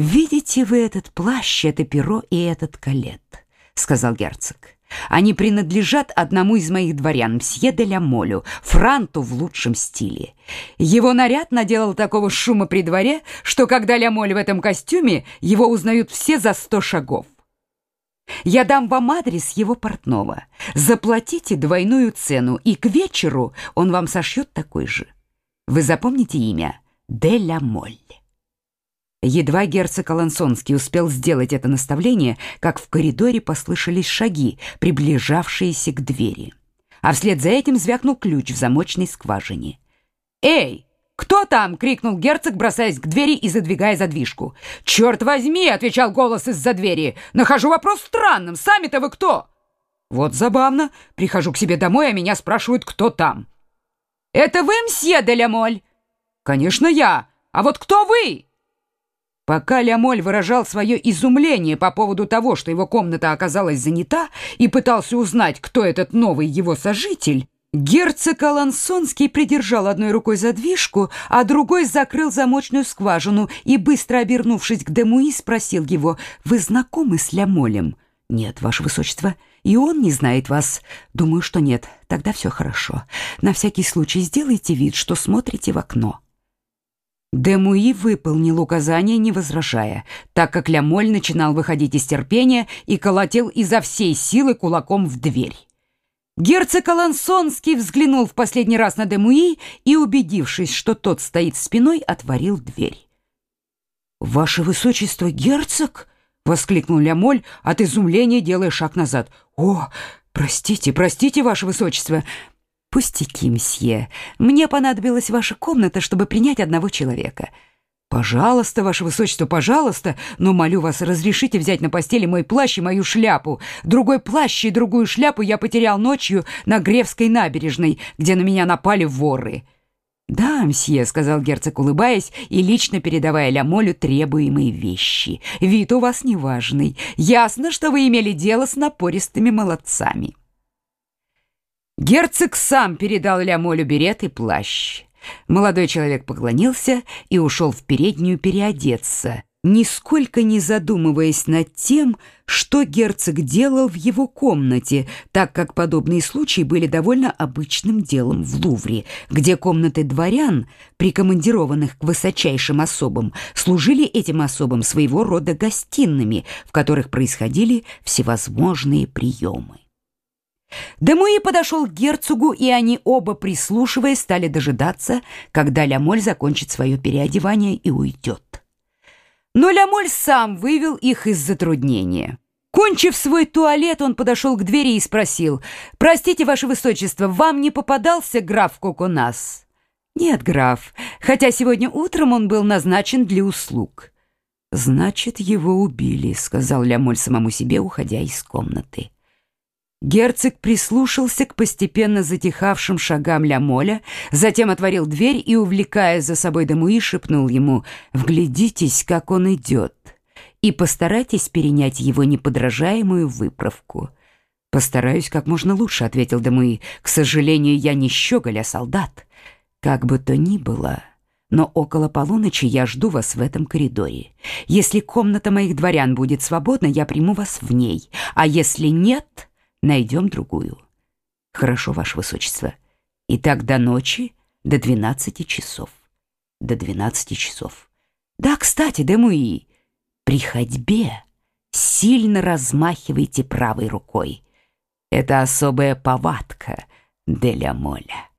«Видите вы этот плащ, это перо и этот калет?» — сказал герцог. «Они принадлежат одному из моих дворян, мсье де ля Молю, франту в лучшем стиле. Его наряд наделал такого шума при дворе, что когда ля Моль в этом костюме, его узнают все за сто шагов. Я дам вам адрес его портного. Заплатите двойную цену, и к вечеру он вам сошьет такой же. Вы запомните имя де ля Моль». Едва герцог Алансонский успел сделать это наставление, как в коридоре послышались шаги, приближавшиеся к двери. А вслед за этим звякнул ключ в замочной скважине. «Эй, кто там?» — крикнул герцог, бросаясь к двери и задвигая задвижку. «Черт возьми!» — отвечал голос из-за двери. «Нахожу вопрос странным. Сами-то вы кто?» «Вот забавно. Прихожу к себе домой, а меня спрашивают, кто там». «Это вы, мсье де Моль?» «Конечно, я. А вот кто вы?» Пока Лямоль выражал свое изумление по поводу того, что его комната оказалась занята, и пытался узнать, кто этот новый его сожитель, герцог Алансонский придержал одной рукой задвижку, а другой закрыл замочную скважину и, быстро обернувшись к Демуи, спросил его, «Вы знакомы с Лямолем?» «Нет, ваше высочество, и он не знает вас». «Думаю, что нет. Тогда все хорошо. На всякий случай сделайте вид, что смотрите в окно». Демуи выполнил указание, не возражая, так как Лямоль начинал выходить из терпения и колотил изо всей силы кулаком в дверь. Герцог Алансонский взглянул в последний раз на Демуи и, убедившись, что тот стоит спиной, отворил дверь. «Ваше высочество, герцог!» — воскликнул Лямоль от изумления, делая шаг назад. «О, простите, простите, ваше высочество! «Пустяки, мсье. Мне понадобилась ваша комната, чтобы принять одного человека». «Пожалуйста, ваше высочество, пожалуйста, но молю вас, разрешите взять на постели мой плащ и мою шляпу. Другой плащ и другую шляпу я потерял ночью на Гревской набережной, где на меня напали воры». «Да, мсье», — сказал герцог, улыбаясь и лично передавая Лямолю требуемые вещи. «Вид у вас неважный. Ясно, что вы имели дело с напористыми молодцами». Герцог сам передал Лямолю берет и плащ. Молодой человек поклонился и ушел в переднюю переодеться, нисколько не задумываясь над тем, что герцог делал в его комнате, так как подобные случаи были довольно обычным делом в Лувре, где комнаты дворян, прикомандированных к высочайшим особам, служили этим особам своего рода гостиными, в которых происходили всевозможные приемы. Демуи подошел к герцогу, и они оба, прислушиваясь, стали дожидаться, когда Лямоль закончит свое переодевание и уйдет. Но Лямоль сам вывел их из затруднения. Кончив свой туалет, он подошел к двери и спросил, «Простите, ваше высочество, вам не попадался граф Коконас?» «Нет, граф, хотя сегодня утром он был назначен для услуг». «Значит, его убили», — сказал Лямоль самому себе, уходя из комнаты. Герцог прислушался к постепенно затихавшим шагам Лямоля, затем отворил дверь и, увлекая за собой Дамуи, шепнул ему «Вглядитесь, как он идет, и постарайтесь перенять его неподражаемую выправку». «Постараюсь как можно лучше», — ответил Дамуи. «К сожалению, я не щеголь, а солдат. Как бы то ни было...» но около полуночи я жду вас в этом коридоре. Если комната моих дворян будет свободна, я приму вас в ней, а если нет, найдем другую. Хорошо, ваше высочество. Итак, до ночи, до двенадцати часов. До двенадцати часов. Да, кстати, Демуи, при ходьбе сильно размахивайте правой рукой. Это особая повадка Деля Моля.